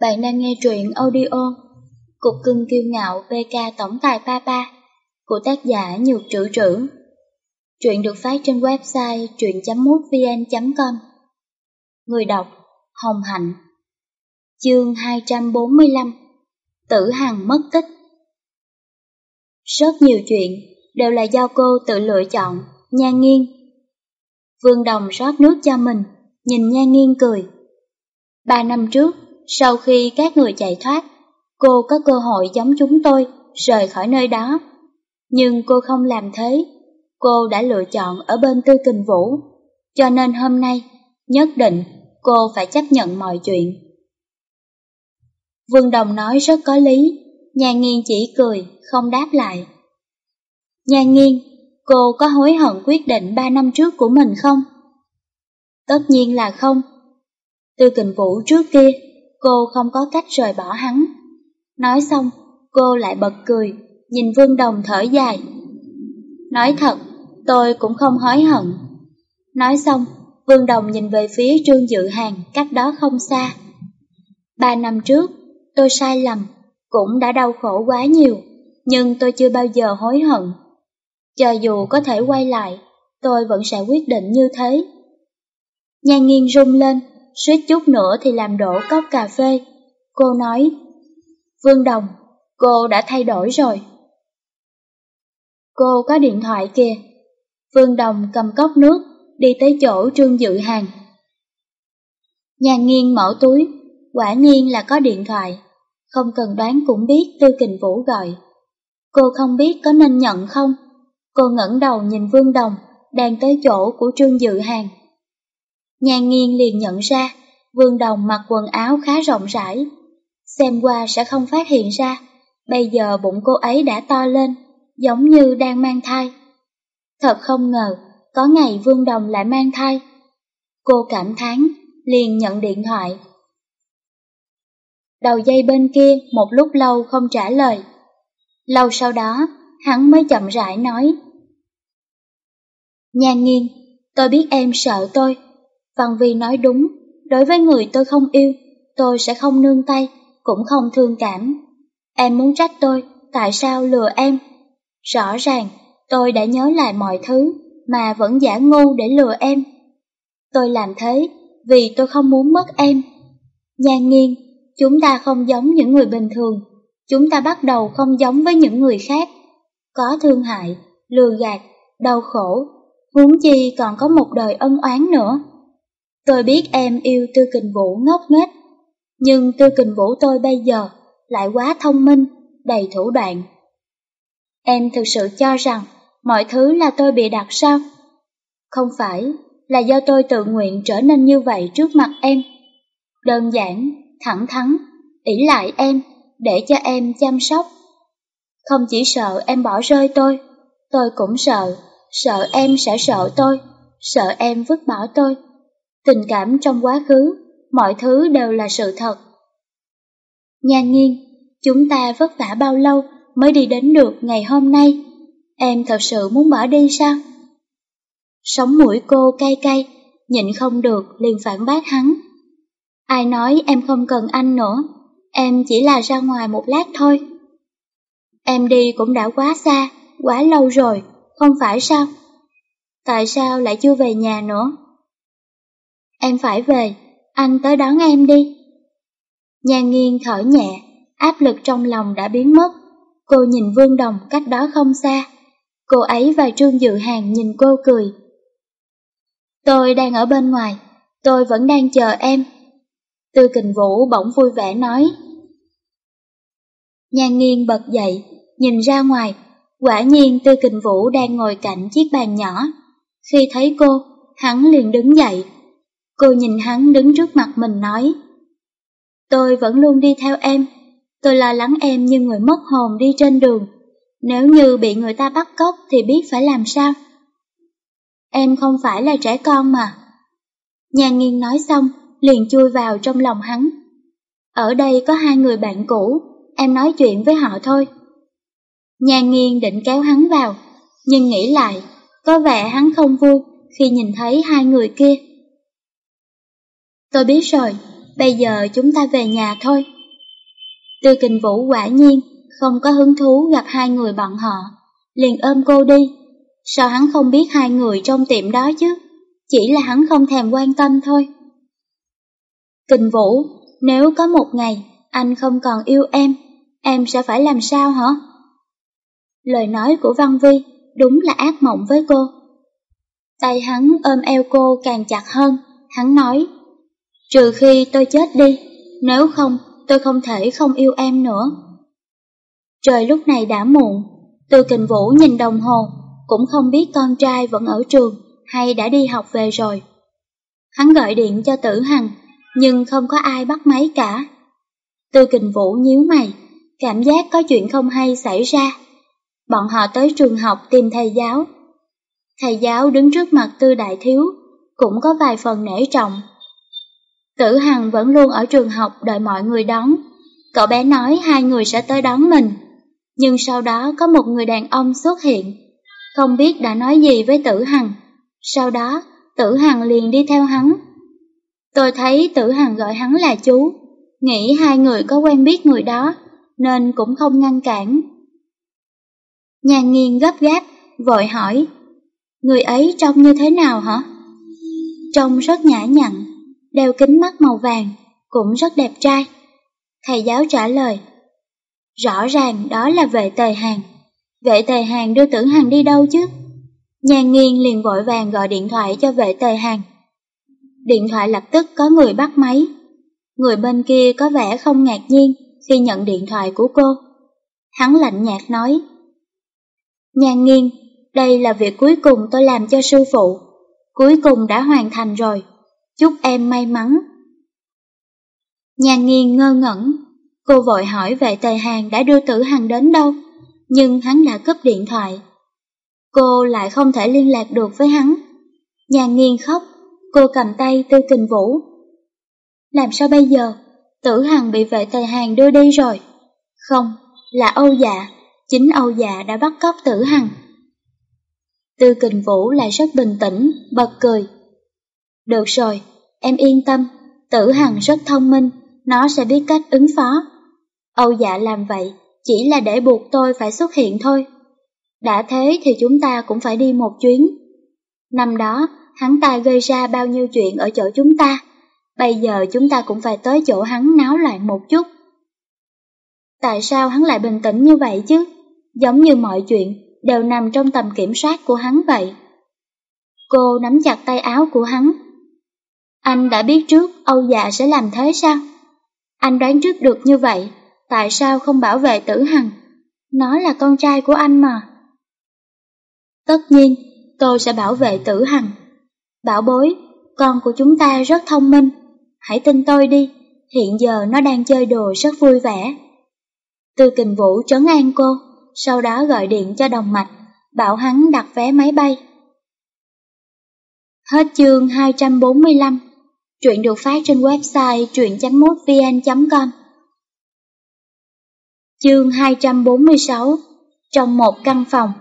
Bạn đang nghe truyện audio Cục cưng kiêu ngạo pk Tổng tài Papa của tác giả Nhược Trữ Trữ. Truyện được phát trên website truyện.mútvn.com Người đọc Hồng Hạnh Chương 245 Tử Hằng mất tích Rất nhiều chuyện đều là do cô tự lựa chọn, nha nghiêng. Vương Đồng rót nước cho mình, nhìn nha nghiêng cười. Ba năm trước, sau khi các người chạy thoát, cô có cơ hội giống chúng tôi rời khỏi nơi đó. Nhưng cô không làm thế. Cô đã lựa chọn ở bên Tư Kình Vũ. Cho nên hôm nay, nhất định cô phải chấp nhận mọi chuyện. Vương Đồng nói rất có lý, nhà nghiên chỉ cười, không đáp lại. Nhà nghiên, cô có hối hận quyết định ba năm trước của mình không? Tất nhiên là không. Tư Kình Vũ trước kia cô không có cách rời bỏ hắn. Nói xong, cô lại bật cười, nhìn Vương Đồng thở dài. Nói thật, tôi cũng không hối hận. Nói xong, Vương Đồng nhìn về phía Trương Dự Hàng cách đó không xa. Ba năm trước, tôi sai lầm, cũng đã đau khổ quá nhiều, nhưng tôi chưa bao giờ hối hận. Cho dù có thể quay lại, tôi vẫn sẽ quyết định như thế. Nhan nghiêng rung lên, suýt chút nữa thì làm đổ cốc cà phê. Cô nói, Vương Đồng, cô đã thay đổi rồi. Cô có điện thoại kìa. Vương Đồng cầm cốc nước, đi tới chỗ Trương Dự Hàng. Nhàn nghiêng mở túi, quả nhiên là có điện thoại, không cần đoán cũng biết Tư Kình Vũ gọi. Cô không biết có nên nhận không? Cô ngẩng đầu nhìn Vương Đồng, đang tới chỗ của Trương Dự Hàng. Nhan nghiêng liền nhận ra, Vương Đồng mặc quần áo khá rộng rãi. Xem qua sẽ không phát hiện ra, bây giờ bụng cô ấy đã to lên, giống như đang mang thai. Thật không ngờ, có ngày Vương Đồng lại mang thai. Cô cảm thán, liền nhận điện thoại. Đầu dây bên kia một lúc lâu không trả lời. Lâu sau đó, hắn mới chậm rãi nói. Nhan nghiêng, tôi biết em sợ tôi, Văn Vi nói đúng, đối với người tôi không yêu, tôi sẽ không nương tay, cũng không thương cảm. Em muốn trách tôi, tại sao lừa em? Rõ ràng, tôi đã nhớ lại mọi thứ, mà vẫn giả ngu để lừa em. Tôi làm thế vì tôi không muốn mất em. Nhan nghiêng, chúng ta không giống những người bình thường, chúng ta bắt đầu không giống với những người khác. Có thương hại, lừa gạt, đau khổ, huống chi còn có một đời ân oán nữa. Tôi biết em yêu Tư Kình Vũ ngốc nghếch, nhưng Tư Kình Vũ tôi bây giờ lại quá thông minh, đầy thủ đoạn. Em thực sự cho rằng mọi thứ là tôi bị đặt sao? Không phải là do tôi tự nguyện trở nên như vậy trước mặt em. Đơn giản, thẳng thắn, ỷ lại em, để cho em chăm sóc. Không chỉ sợ em bỏ rơi tôi, tôi cũng sợ, sợ em sẽ sợ tôi, sợ em vứt bỏ tôi. Tình cảm trong quá khứ, mọi thứ đều là sự thật. Nhan nghiêng, chúng ta vất vả bao lâu mới đi đến được ngày hôm nay? Em thật sự muốn bỏ đi sao? Sống mũi cô cay cay, nhịn không được liền phản bác hắn. Ai nói em không cần anh nữa, em chỉ là ra ngoài một lát thôi. Em đi cũng đã quá xa, quá lâu rồi, không phải sao? Tại sao lại chưa về nhà nữa? Em phải về, anh tới đón em đi. Nhà nghiêng thở nhẹ, áp lực trong lòng đã biến mất. Cô nhìn Vương Đồng cách đó không xa. Cô ấy và Trương Dự Hàng nhìn cô cười. Tôi đang ở bên ngoài, tôi vẫn đang chờ em. Tư Kình Vũ bỗng vui vẻ nói. Nhan nghiêng bật dậy, nhìn ra ngoài, quả nhiên Tư Kình Vũ đang ngồi cạnh chiếc bàn nhỏ. Khi thấy cô, hắn liền đứng dậy, Cô nhìn hắn đứng trước mặt mình nói, Tôi vẫn luôn đi theo em. Tôi lo lắng em như người mất hồn đi trên đường. Nếu như bị người ta bắt cóc thì biết phải làm sao? Em không phải là trẻ con mà. Nhà nghiên nói xong, liền chui vào trong lòng hắn. Ở đây có hai người bạn cũ, Em nói chuyện với họ thôi. Nhà nghiên định kéo hắn vào, Nhưng nghĩ lại, Có vẻ hắn không vui khi nhìn thấy hai người kia. Tôi biết rồi, bây giờ chúng ta về nhà thôi. Tư kình vũ quả nhiên không có hứng thú gặp hai người bọn họ, liền ôm cô đi. Sao hắn không biết hai người trong tiệm đó chứ? Chỉ là hắn không thèm quan tâm thôi. Kình vũ, nếu có một ngày anh không còn yêu em, em sẽ phải làm sao hả? Lời nói của Văn Vi đúng là ác mộng với cô. Tay hắn ôm eo cô càng chặt hơn, hắn nói, trừ khi tôi chết đi, nếu không tôi không thể không yêu em nữa. Trời lúc này đã muộn, từ kình vũ nhìn đồng hồ, cũng không biết con trai vẫn ở trường hay đã đi học về rồi. Hắn gọi điện cho tử hằng, nhưng không có ai bắt máy cả. Từ kình vũ nhíu mày, cảm giác có chuyện không hay xảy ra. Bọn họ tới trường học tìm thầy giáo. Thầy giáo đứng trước mặt tư đại thiếu, cũng có vài phần nể trọng. Tử Hằng vẫn luôn ở trường học đợi mọi người đón. Cậu bé nói hai người sẽ tới đón mình. Nhưng sau đó có một người đàn ông xuất hiện. Không biết đã nói gì với Tử Hằng. Sau đó, Tử Hằng liền đi theo hắn. Tôi thấy Tử Hằng gọi hắn là chú. Nghĩ hai người có quen biết người đó, nên cũng không ngăn cản. Nhà nghiên gấp gáp, vội hỏi, người ấy trông như thế nào hả? Trông rất nhã nhặn, đeo kính mắt màu vàng, cũng rất đẹp trai. Thầy giáo trả lời, rõ ràng đó là vệ tề hàng. Vệ tề hàng đưa tưởng hàng đi đâu chứ? Nhàn nghiêng liền vội vàng gọi điện thoại cho vệ tề hàng. Điện thoại lập tức có người bắt máy. Người bên kia có vẻ không ngạc nhiên khi nhận điện thoại của cô. Hắn lạnh nhạt nói, Nhan nghiêng, đây là việc cuối cùng tôi làm cho sư phụ. Cuối cùng đã hoàn thành rồi. Chúc em may mắn. Nhà nghiên ngơ ngẩn. Cô vội hỏi vệ tề hàng đã đưa tử hằng đến đâu, nhưng hắn đã cúp điện thoại. Cô lại không thể liên lạc được với hắn. Nhà nghiên khóc, cô cầm tay tư kình vũ. Làm sao bây giờ? Tử hằng bị vệ tề hàng đưa đi rồi. Không, là Âu dạ chính Âu dạ đã bắt cóc tử hằng. Tư kình vũ lại rất bình tĩnh, bật cười. Được rồi, em yên tâm, tử hằng rất thông minh, nó sẽ biết cách ứng phó. Âu dạ làm vậy chỉ là để buộc tôi phải xuất hiện thôi. Đã thế thì chúng ta cũng phải đi một chuyến. Năm đó, hắn ta gây ra bao nhiêu chuyện ở chỗ chúng ta, bây giờ chúng ta cũng phải tới chỗ hắn náo loạn một chút. Tại sao hắn lại bình tĩnh như vậy chứ? Giống như mọi chuyện đều nằm trong tầm kiểm soát của hắn vậy. Cô nắm chặt tay áo của hắn. Anh đã biết trước Âu dạ sẽ làm thế sao? Anh đoán trước được như vậy, tại sao không bảo vệ tử hằng? Nó là con trai của anh mà. Tất nhiên, tôi sẽ bảo vệ tử hằng. Bảo bối, con của chúng ta rất thông minh. Hãy tin tôi đi, hiện giờ nó đang chơi đồ rất vui vẻ. Từ kình vũ trấn an cô, sau đó gọi điện cho đồng mạch, bảo hắn đặt vé máy bay. Hết chương 245, truyện được phát trên website truyện.mútvn.com Chương 246, trong một căn phòng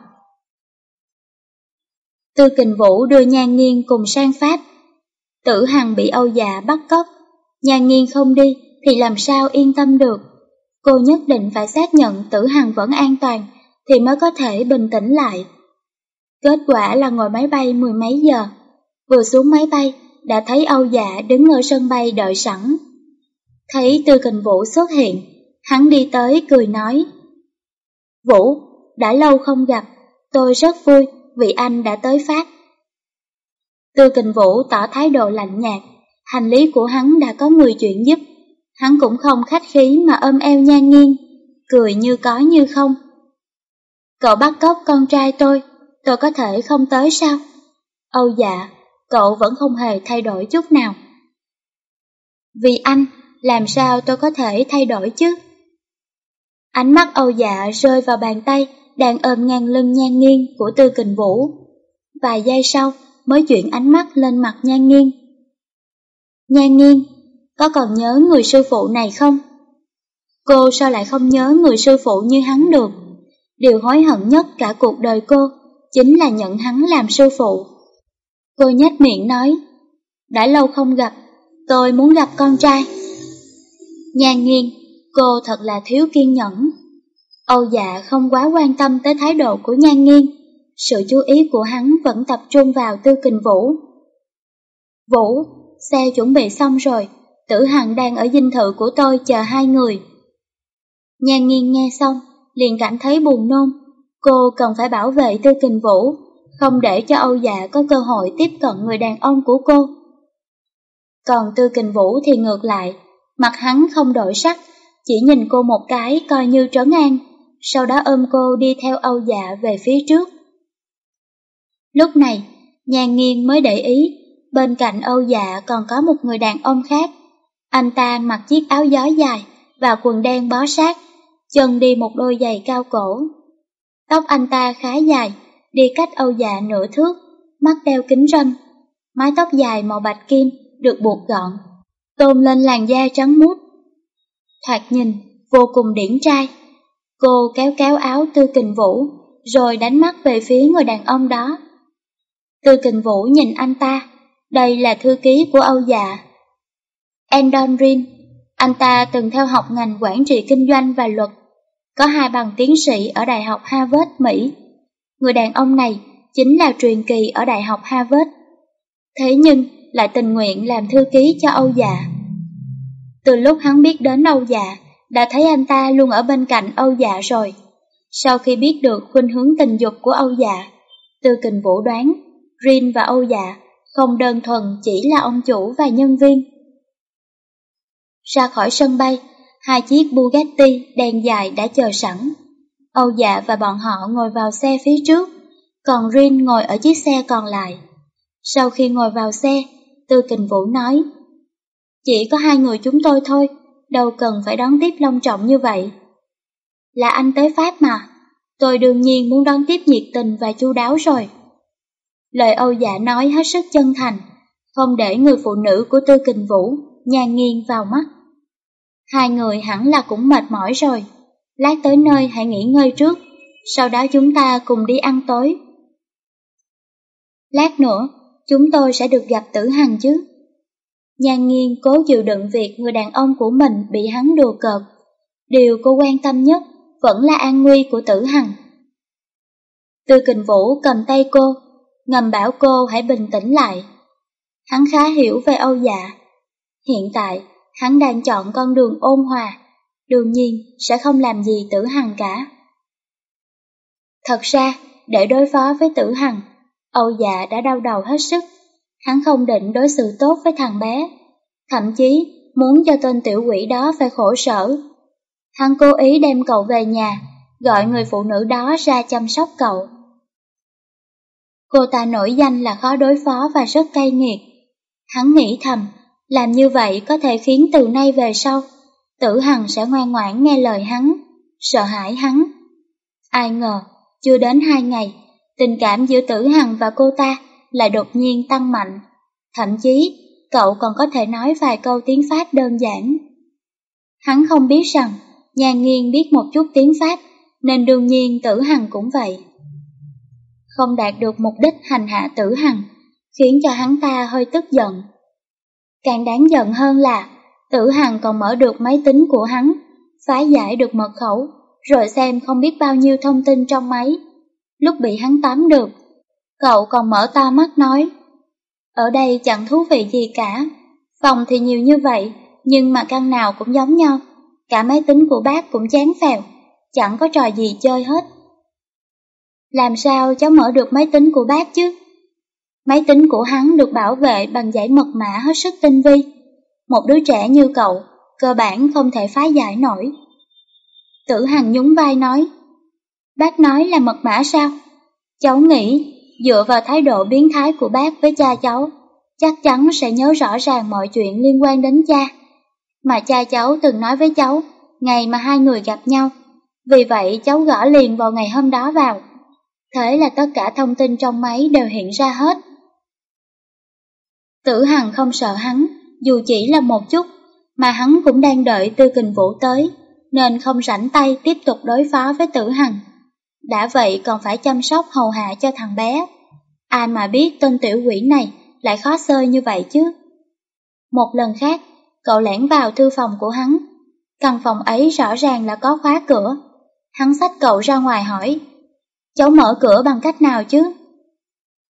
Tư kình vũ đưa nhan Nghiên cùng sang Pháp. Tử Hằng bị Âu dạ bắt cóc, nhan Nghiên không đi thì làm sao yên tâm được. Cô nhất định phải xác nhận tử hằng vẫn an toàn thì mới có thể bình tĩnh lại. Kết quả là ngồi máy bay mười mấy giờ. Vừa xuống máy bay, đã thấy Âu Dạ đứng ở sân bay đợi sẵn. Thấy Tư Kình Vũ xuất hiện, hắn đi tới cười nói. Vũ, đã lâu không gặp, tôi rất vui vì anh đã tới Pháp. Tư Kình Vũ tỏ thái độ lạnh nhạt, hành lý của hắn đã có người chuyển giúp Hắn cũng không khách khí mà ôm eo nhan nghiêng, cười như có như không. Cậu bắt cóc con trai tôi, tôi có thể không tới sao? Âu dạ, cậu vẫn không hề thay đổi chút nào. Vì anh, làm sao tôi có thể thay đổi chứ? Ánh mắt Âu dạ rơi vào bàn tay đang ôm ngang lưng nhan nghiêng của Tư Kình Vũ. Vài giây sau mới chuyển ánh mắt lên mặt nhan nghiêng. Nhan nghiêng, có còn nhớ người sư phụ này không? Cô sao lại không nhớ người sư phụ như hắn được? Điều hối hận nhất cả cuộc đời cô chính là nhận hắn làm sư phụ. Cô nhếch miệng nói, đã lâu không gặp, tôi muốn gặp con trai. Nhan nghiêng, cô thật là thiếu kiên nhẫn. Âu dạ không quá quan tâm tới thái độ của nhan nghiêng, sự chú ý của hắn vẫn tập trung vào tư kình vũ. Vũ, xe chuẩn bị xong rồi, tử hằng đang ở dinh thự của tôi chờ hai người. Nhan nghiêng nghe xong, liền cảm thấy buồn nôn. Cô cần phải bảo vệ tư kình vũ, không để cho Âu dạ có cơ hội tiếp cận người đàn ông của cô. Còn tư kình vũ thì ngược lại, mặt hắn không đổi sắc, chỉ nhìn cô một cái coi như trấn an, sau đó ôm cô đi theo Âu dạ về phía trước. Lúc này, nhàn nghiêng mới để ý, bên cạnh Âu dạ còn có một người đàn ông khác. Anh ta mặc chiếc áo gió dài và quần đen bó sát, chân đi một đôi giày cao cổ. Tóc anh ta khá dài, đi cách Âu dạ nửa thước, mắt đeo kính râm, mái tóc dài màu bạch kim được buộc gọn, tôn lên làn da trắng muốt. Thoạt nhìn, vô cùng điển trai. Cô kéo kéo áo Tư Kình Vũ, rồi đánh mắt về phía người đàn ông đó. Tư Kình Vũ nhìn anh ta, đây là thư ký của Âu Dạ. Endon Rin, anh ta từng theo học ngành quản trị kinh doanh và luật, có hai bằng tiến sĩ ở Đại học Harvard, Mỹ. Người đàn ông này chính là truyền kỳ ở Đại học Harvard. Thế nhưng, lại tình nguyện làm thư ký cho Âu Dạ. Từ lúc hắn biết đến Âu Dạ, đã thấy anh ta luôn ở bên cạnh Âu Dạ rồi. Sau khi biết được khuynh hướng tình dục của Âu Dạ, Tư Kình Vũ đoán, Rin và Âu Dạ không đơn thuần chỉ là ông chủ và nhân viên. Ra khỏi sân bay, hai chiếc Bugatti đèn dài đã chờ sẵn. Âu Dạ và bọn họ ngồi vào xe phía trước, còn Rin ngồi ở chiếc xe còn lại. Sau khi ngồi vào xe, Tư Kình Vũ nói, Chỉ có hai người chúng tôi thôi, đâu cần phải đón tiếp long trọng như vậy. Là anh tới Pháp mà, tôi đương nhiên muốn đón tiếp nhiệt tình và chu đáo rồi. Lời Âu Dạ nói hết sức chân thành, không để người phụ nữ của Tư Kình Vũ nhàn nghiêng vào mắt. Hai người hẳn là cũng mệt mỏi rồi, lát tới nơi hãy nghỉ ngơi trước, sau đó chúng ta cùng đi ăn tối. Lát nữa, chúng tôi sẽ được gặp tử hằng chứ. Nhan nghiên cố chịu đựng việc người đàn ông của mình bị hắn đùa cợt. Điều cô quan tâm nhất vẫn là an nguy của tử hằng. Tư kình vũ cầm tay cô, ngầm bảo cô hãy bình tĩnh lại. Hắn khá hiểu về Âu dạ. Hiện tại, hắn đang chọn con đường ôn hòa, đương nhiên sẽ không làm gì tử hằng cả. Thật ra, để đối phó với tử hằng, Âu dạ đã đau đầu hết sức. Hắn không định đối xử tốt với thằng bé, thậm chí muốn cho tên tiểu quỷ đó phải khổ sở. Hắn cố ý đem cậu về nhà, gọi người phụ nữ đó ra chăm sóc cậu. Cô ta nổi danh là khó đối phó và rất cay nghiệt. Hắn nghĩ thầm, làm như vậy có thể khiến từ nay về sau, tử hằng sẽ ngoan ngoãn nghe lời hắn, sợ hãi hắn. Ai ngờ, chưa đến hai ngày, tình cảm giữa tử hằng và cô ta lại đột nhiên tăng mạnh. Thậm chí, cậu còn có thể nói vài câu tiếng Pháp đơn giản. Hắn không biết rằng, nhà nghiên biết một chút tiếng Pháp, nên đương nhiên tử hằng cũng vậy. Không đạt được mục đích hành hạ tử hằng, khiến cho hắn ta hơi tức giận. Càng đáng giận hơn là, tử hằng còn mở được máy tính của hắn, phá giải được mật khẩu, rồi xem không biết bao nhiêu thông tin trong máy. Lúc bị hắn tóm được, cậu còn mở to mắt nói, ở đây chẳng thú vị gì cả, phòng thì nhiều như vậy, nhưng mà căn nào cũng giống nhau, cả máy tính của bác cũng chán phèo, chẳng có trò gì chơi hết. Làm sao cháu mở được máy tính của bác chứ? Máy tính của hắn được bảo vệ bằng giải mật mã hết sức tinh vi. Một đứa trẻ như cậu, cơ bản không thể phá giải nổi. Tử Hằng nhún vai nói, Bác nói là mật mã sao? Cháu nghĩ, dựa vào thái độ biến thái của bác với cha cháu, chắc chắn sẽ nhớ rõ ràng mọi chuyện liên quan đến cha. Mà cha cháu từng nói với cháu, ngày mà hai người gặp nhau. Vì vậy cháu gõ liền vào ngày hôm đó vào. Thế là tất cả thông tin trong máy đều hiện ra hết. Tử Hằng không sợ hắn, dù chỉ là một chút, mà hắn cũng đang đợi Tư Kình Vũ tới, nên không rảnh tay tiếp tục đối phó với Tử Hằng. Đã vậy còn phải chăm sóc hầu hạ cho thằng bé. Ai mà biết tên tiểu quỷ này lại khó xơi như vậy chứ. Một lần khác, cậu lẻn vào thư phòng của hắn, Căn phòng ấy rõ ràng là có khóa cửa. Hắn xách cậu ra ngoài hỏi, cháu mở cửa bằng cách nào chứ?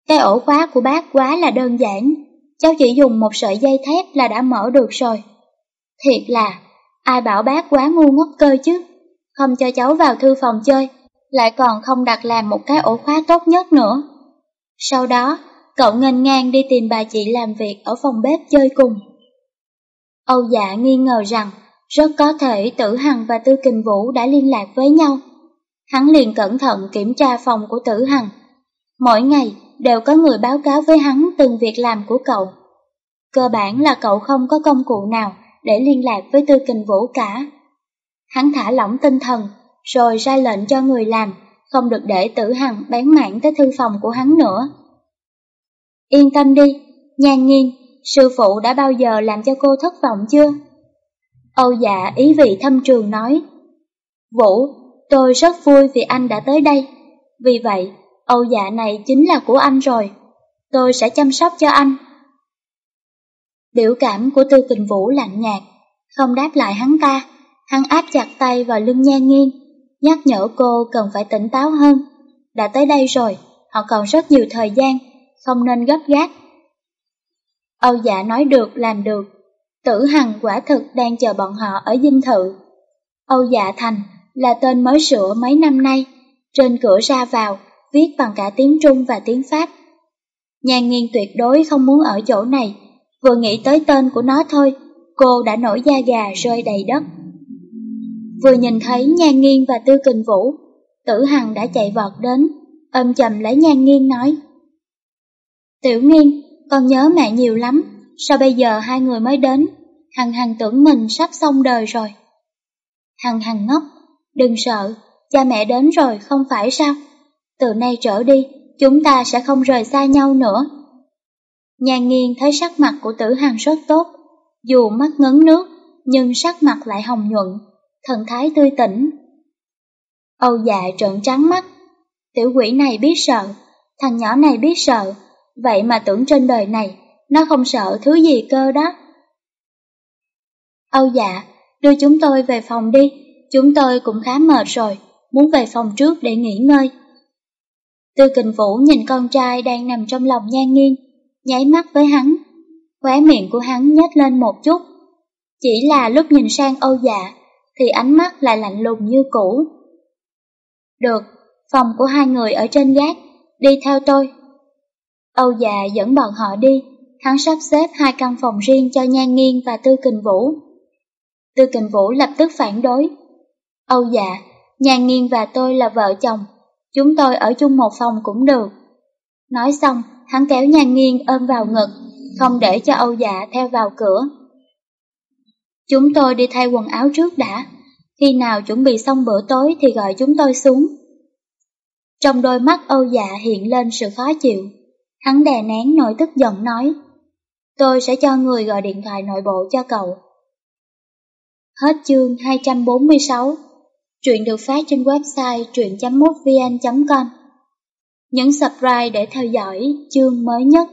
Cái ổ khóa của bác quá là đơn giản, cháu chỉ dùng một sợi dây thép là đã mở được rồi. Thiệt là, ai bảo bác quá ngu ngốc cơ chứ, không cho cháu vào thư phòng chơi, lại còn không đặt làm một cái ổ khóa tốt nhất nữa. Sau đó, cậu ngênh ngang đi tìm bà chị làm việc ở phòng bếp chơi cùng. Âu dạ nghi ngờ rằng rất có thể Tử Hằng và Tư Kình Vũ đã liên lạc với nhau. Hắn liền cẩn thận kiểm tra phòng của Tử Hằng. Mỗi ngày đều có người báo cáo với hắn từng việc làm của cậu. Cơ bản là cậu không có công cụ nào để liên lạc với Tư Kình Vũ cả. Hắn thả lỏng tinh thần, rồi ra lệnh cho người làm, không được để Tử Hằng bán mạng tới thư phòng của hắn nữa. Yên tâm đi, nhan nhiên sư phụ đã bao giờ làm cho cô thất vọng chưa? Âu dạ ý vị thâm trường nói. Vũ, tôi rất vui vì anh đã tới đây. Vì vậy, Âu dạ này chính là của anh rồi. Tôi sẽ chăm sóc cho anh. Biểu cảm của Tư Tình Vũ lạnh nhạt, không đáp lại hắn ta. Hắn áp chặt tay vào lưng nhan nghiêng, nhắc nhở cô cần phải tỉnh táo hơn. Đã tới đây rồi, họ còn rất nhiều thời gian, không nên gấp gáp. Âu dạ nói được làm được, Tử Hằng quả thực đang chờ bọn họ ở dinh thự. Âu Dạ Thành là tên mới sửa mấy năm nay, trên cửa ra vào, viết bằng cả tiếng Trung và tiếng Pháp. Nhan nghiên tuyệt đối không muốn ở chỗ này, vừa nghĩ tới tên của nó thôi, cô đã nổi da gà rơi đầy đất. Vừa nhìn thấy Nhan Nghiên và Tư Kình Vũ, Tử Hằng đã chạy vọt đến, ôm chầm lấy Nhan Nghiên nói. Tiểu Nghiên, con nhớ mẹ nhiều lắm, sao bây giờ hai người mới đến? Hằng Hằng tưởng mình sắp xong đời rồi. Hằng Hằng ngốc, đừng sợ, cha mẹ đến rồi không phải sao? Từ nay trở đi, chúng ta sẽ không rời xa nhau nữa. Nhan nghiêng thấy sắc mặt của tử Hằng rất tốt, dù mắt ngấn nước, nhưng sắc mặt lại hồng nhuận, thần thái tươi tỉnh. Âu dạ trợn trắng mắt, tiểu quỷ này biết sợ, thằng nhỏ này biết sợ, vậy mà tưởng trên đời này nó không sợ thứ gì cơ đó. Âu dạ, đưa chúng tôi về phòng đi, chúng tôi cũng khá mệt rồi, muốn về phòng trước để nghỉ ngơi. Tư kình vũ nhìn con trai đang nằm trong lòng nhan nghiêng, nháy mắt với hắn. Khóe miệng của hắn nhếch lên một chút. Chỉ là lúc nhìn sang Âu dạ, thì ánh mắt lại lạnh lùng như cũ. Được, phòng của hai người ở trên gác, đi theo tôi. Âu dạ dẫn bọn họ đi, hắn sắp xếp hai căn phòng riêng cho Nhan Nghiên và Tư Kình Vũ. Tư Kình Vũ lập tức phản đối. Âu dạ, Nhan Nghiên và tôi là vợ chồng, chúng tôi ở chung một phòng cũng được. Nói xong, hắn kéo Nhan nghiêng ôm vào ngực, không để cho Âu dạ theo vào cửa. Chúng tôi đi thay quần áo trước đã, khi nào chuẩn bị xong bữa tối thì gọi chúng tôi xuống. Trong đôi mắt Âu dạ hiện lên sự khó chịu, hắn đè nén nỗi tức giận nói. Tôi sẽ cho người gọi điện thoại nội bộ cho cậu. Hết chương 246 Truyện được phát trên website truyện.mútvn.com Nhấn subscribe để theo dõi chương mới nhất.